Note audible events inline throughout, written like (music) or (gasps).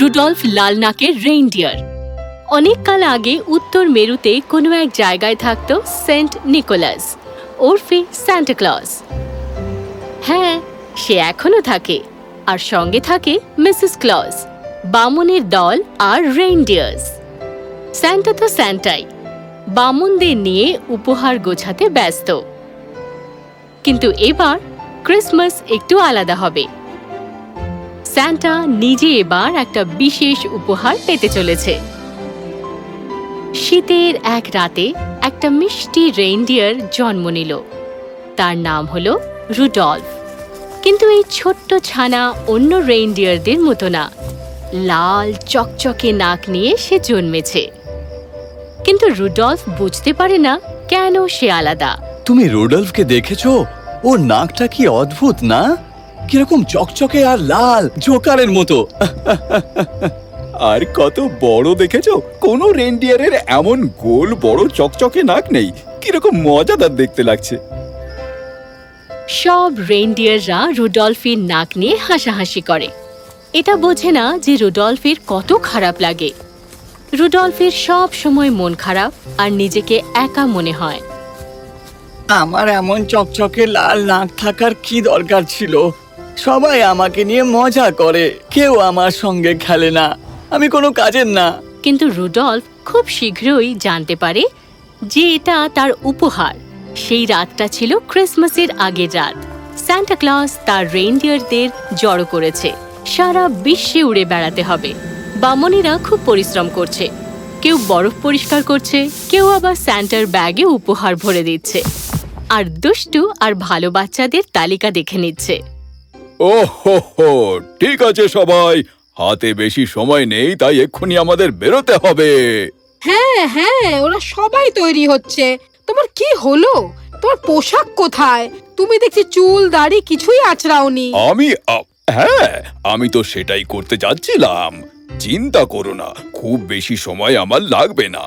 Rudolph লালনাকের reindeer অনেক কাল আগে উত্তর মেরুতে কোনো এক জায়গায় থাকত সেন্ট নিকোলাস, ওরফে স্যান্টা ক্লজ হ্যাঁ সে এখনও থাকে, আর সঙ্গে থাকে মিসেস ক্লস বামনের দল আর রেইনডিয়ার্স স্যান্টা তো স্যান্টাই বামনদের নিয়ে উপহার গোছাতে ব্যস্ত। কিন্তু এবার ক্রিসমাস একটু আলাদা হবে। স্যান্টা নিজে এবার একটা বিশেষ উপহার পেতে চলেছে। শীতের এক রাতে একটা মিষ্টি রেইনডিয়ার জন্ম নিল। তার নাম হল রুডলফ কিন্তু এই ছোট্ট ছানা অন্য রেইনডিয়ারদের মতো না। লাল, চকচকে নাক নিয়ে সে জন্মেছে। কিন্তু রুডলফ বুঝতে পারে না কেন সে আলাদা। তুমি রোডলফকে দেখেছ? ওর নাকটা কি অদ্ভুত, না? কীরকম চকচকে আর লাল জোকারের মতো। আর কত বড় দেখেছ? কোনো রেন্ডিয়ারের এমন গোল বড় চকচকে নাক নেই। কীরকম মজাদার দেখতে লাগছে। সব রেইনডিয়াররা রুডলফির নাক নিয়ে হাসাহাসি করে। এটা বোঝে না যে রুডলফির কত খারাপ লাগে। রুডলফির সব সময় মন খারাপ আর নিজেকে একা মনে হয়। আমার এমন চকচকে লাল নাক থাকার কি দরকার ছিল? সবাই আমাকে নিয়ে মজা করে। কেউ আমার সঙ্গে খেলে না। আমি কোনো কাজের না। কিন্তু রুডলফ খুব শীঘ্রই জানতে পারে যে এটা তার উপহার। সেই রাতটা ছিল ক্রিসমাসের আগের রাত। স্যান্টা ক্লজ তার রেইনডিয়ারদের জড়ো করেছে। সারা বিশ্বে উড়ে বেড়াতে হবে। বামনেরা খুব পরিশ্রম করছে। কেউ বরফ পরিষ্কার করছে, কেউ আবার স্যান্টার ব্যাগে উপহার ভরে দিচ্ছে। আর দুষ্টু আর ভালো বাচ্চাদের তালিকা দেখে নিচ্ছে। ও হো হো ঠিক আছে সবাই। হাতে বেশি সময় নেই তাই এক্ষুনি আমাদের বেরোতে হবে। হ্যাঁ হ্যাঁ ওরা সবাই তৈরি হচ্ছে। তোমার কি হলো? তোমার পোশাক কোথায়? তুমি দেখছি চুল দাড়ি কিছুই আঁচড়াওনি। আমি আ- হ্যাঁ আমি তো সেটাই করতে যাচ্ছিলাম। চিন্তা করো না খুব বেশি সময় আমার লাগবে না।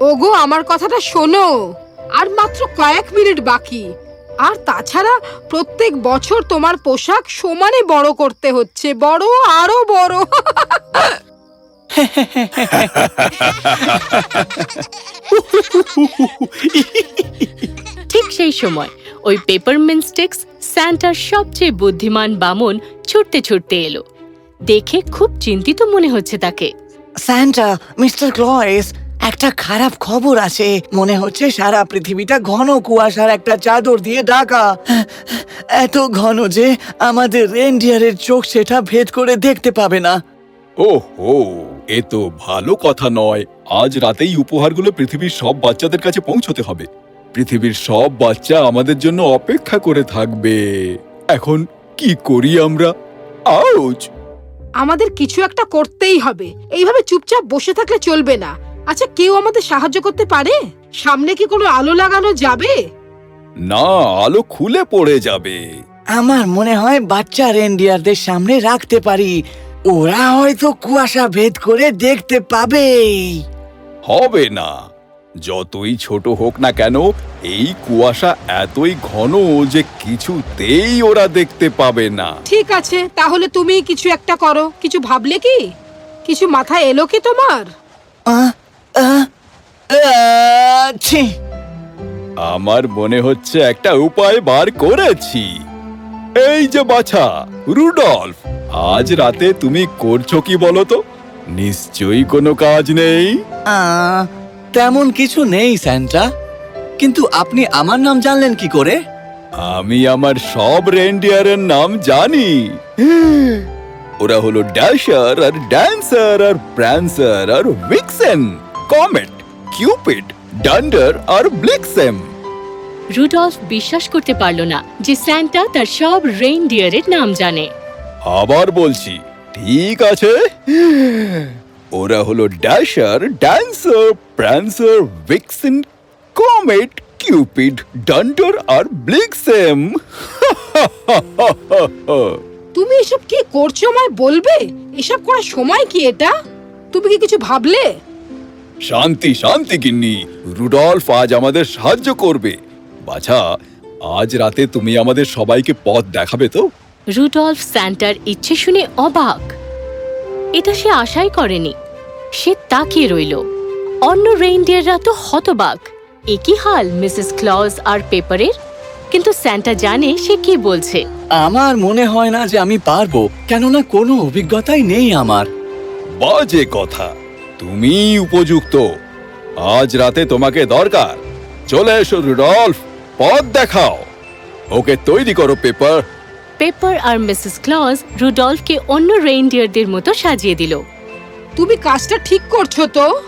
ওগো আমার কথাটা শোনো। আর মাত্র কয়েক মিনিট বাকি। আর তাছাড়া প্রত্যেক বছর তোমার পোশাক সমানে বড় করতে হচ্ছে বড় আরও বড়। ঠিক সেই সময় ওই পেপারমিন্ট স্টিক্স স্যান্টার সবচেয়ে বুদ্ধিমান বামন ছুটতে ছুটতে এলো। দেখে খুব চিন্তিত মনে হচ্ছে তাকে। স্যান্টা মিস্টার ক্লয়েস একটা খারাপ খবর আছে। মনে হচ্ছে সারা পৃথিবীটা ঘন কুয়াশার একটা চাদর দিয়ে ঢাকা। এত ঘন যে আমাদের রেন্ডিয়ারের চোখ সেটা ভেদ করে দেখতে পাবে না। ও হো এ তো ভালো কথা নয়। আজ রাতেই উপহারগুলো পৃথিবীর সব বাচ্চাদের কাছে পৌঁছতে হবে। পৃথিবীর সব বাচ্চা আমাদের জন্য অপেক্ষা করে থাকবে। এখন কি করি আমরা? আউচ! আমাদের কিছু একটা করতেই হবে। এইভাবে চুপচাপ বসে থাকলে চলবে না। আচ্ছা কেউ আমাদের সাহায্য করতে পারে? সামনে কি কোনো আলো লাগানো যাবে? না আলো খুলে পড়ে যাবে। আমার মনে হয় বাচ্চা রেন্ডিয়ারদের সামনে রাখতে পারি। ওরা হয়তো কুয়াশা ভেদ করে দেখতে পাবে হবে না। যতই ছোট হোক না কেন এই কুয়াশা এতই ঘন যে কিছুতেই ওরা দেখতে পাবে না। ঠিক আছে তাহলে তুমি কিছু একটা করো। কিছু ভাবলে কি? কিছু মাথায় এলো কি তোমার? আহ, আমার মনে হচ্ছে একটা উপায় বার করেছি। এই যে বাছা রুডলফ আজ রাতে তুমি করছ কি বলো তো নিশ্চয়ই কোনো কাজ নেই? তেমন কিছু নেই স্যান্টা। কিন্তু আপনি আমার নাম জানলেন কি করে? আমি আমার সব রেন্ডিয়ারের নাম জানি। (gasps) ওরা হলো ড্যাশার আর ড্যান্সার আর প্র্যান্সার আর উইক্সেন কমেট কিউপিড ডান্ডার আর ব্লিক্সেম রুডলফ বিশ্বাস করতে পারল না যে স্যান্টা তার সব রেইনডিয়ারের নাম জানে। আবার বলছি ঠিক আছে। ওরা হলো Dasher Dancer Prancer Vixen Comet Cupid Donder আর ব্লিক্সেম তুমি এসব কি করছ আমায় বলবে? এসব করার সময় কি এটা? তুমি কি কিছু ভাবলে? শান্তি শান্তি গিন্নি। রুডলফ আজ আমাদের সাহায্য করবে। বাছা আজ রাতে তুমি আমাদের সবাইকে পথ দেখাবে তো? রুডলফ স্যান্টার ইচ্ছে শুনে অবাক। এটা সে আশাই করেনি। সে তাকিয়ে রইল। অন্য রেইনডিয়াররা তো হতবাক। একই হাল মিসেস ক্লজ আর পেপারের কিন্তু স্যান্টা জানে সে কি বলছে। আমার মনে হয় না যে আমি পারব কেননা কোনো অভিজ্ঞতাই নেই আমার। বাজে কথা। তুমি উপযুক্ত। আজ রাতে তোমাকে দরকার। চলে এসো রুডলফ পথ দেখাও। ওকে তৈরি করো পেপার। পেপার আর মিসেস ক্লজ রুডলফকে অন্য রেইনডিয়ারদের মতো সাজিয়ে দিল। তুমি কাজটা ঠিক করছ তো?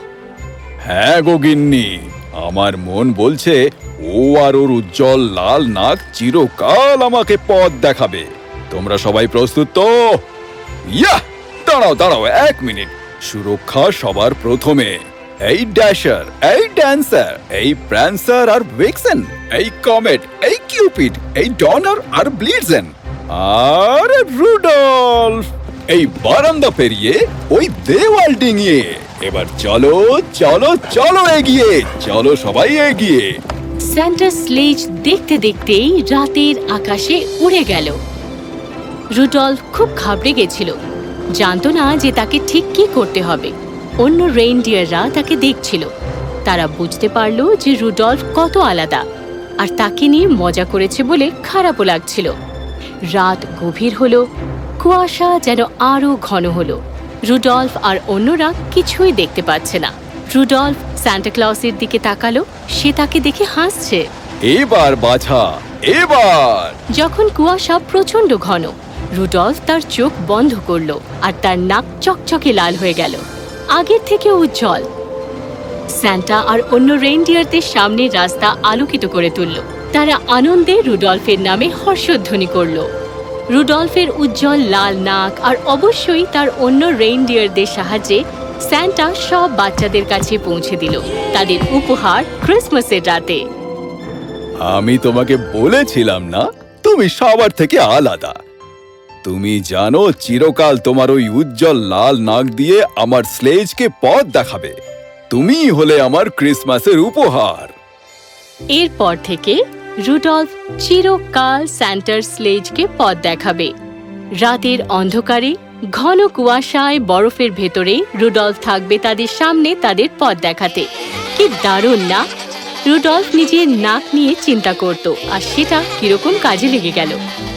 হ্যাঁ গোগিন্নি আমার মন বলছে ও আর ওর উজ্জ্বল লাল নাক চিরকাল আমাকে পথ দেখাবে। তোমরা সবাই প্রস্তুত তো? ইয়া দাঁড়াও দাঁড়াও এক মিনিট। সুরক্ষা সবার প্রথমে। এই ড্যাশার এই ড্যান্সার এই প্র্যান্সার আর ভিক্সেন এই কমেট এই কিউপিড এই ডনার আর ব্লিডসেন আর রুডলফ এই বারান্দা পেরিয়ে ওই দেওয়াল ডিঙিয়ে। এবার চলো চলো চলো এগিয়ে, চলো সবাই এগিয়ে। স্যান্টার স্লেজ দেখতে দেখতেই রাতের আকাশে উড়ে গেল। রুডলফ খুব ঘাবড়ে গেছিল। জানতো না যে তাকে ঠিক কি করতে হবে। অন্য রেইনডিয়াররা তাকে দেখছিল। তারা বুঝতে পারল যে রুডলফ কত আলাদা আর তাকে নিয়ে মজা করেছে বলে খারাপও লাগছিল। রাত গভীর হলো কুয়াশা যেন আরও ঘন হলো। রুডলফ আর অন্যরা কিছুই দেখতে পাচ্ছে না। রুডলফ স্যান্টাক্লসের দিকে তাকালো সে তাকে দেখে হাসছে। এবার বাছা এবার! যখন কুয়াশা প্রচণ্ড ঘন রুডলফ তার চোখ বন্ধ করল আর তার নাক চকচকে লাল হয়ে গেল। আগের থেকে উজ্জ্বল। স্যান্টা আর অন্য রেইনডিয়ারদের সামনের রাস্তা আলোকিত করে তুলল। তারা আনন্দে রুডলফের নামে হর্ষধ্বনি করল। রুডলফের উজ্জ্বল লাল নাক আর অবশ্যই তার অন্য রেইনডিয়ারদের সাহায্যে স্যান্টা সব বাচ্চাদের কাছে পৌঁছে দিল তাদের উপহার ক্রিসমাসের রাতে। আমি তোমাকে বলেছিলাম না? তুমি সবার থেকে আলাদা। তুমি জানো চিরকাল তোমার ওই উজ্জ্বল লাল নাক দিয়ে আমার স্লেজকে পথ দেখাবে। তুমি হলে আমার ক্রিসমাসের উপহার। এরপর থেকে রুডলফ চিরকাল স্যান্টার স্লেজকে পথ দেখাবে। রাতের অন্ধকারে, ঘন কুয়াশায়, বরফের ভেতরে রুডলফ থাকবে তাদের সামনে তাদের পথ দেখাতে। কি দারুণ না? রুডলফ নিজের নাক নিয়ে চিন্তা করত, আর সেটা কীরকম কাজে লেগে গেল।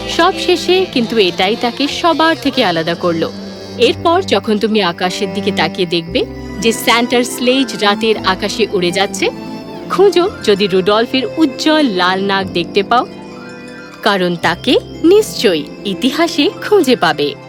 সব শেষে কিন্তু এটাই তাকে সবার থেকে আলাদা করল। এরপর যখন তুমি আকাশের দিকে তাকিয়ে দেখবে যে স্যান্টার স্লেজ রাতের আকাশে উড়ে যাচ্ছে, খুঁজো যদি রুডলফের উজ্জ্বল লাল নাক দেখতে পাও। কারণ তাকে নিশ্চয়ই ইতিহাসে খুঁজে পাবে।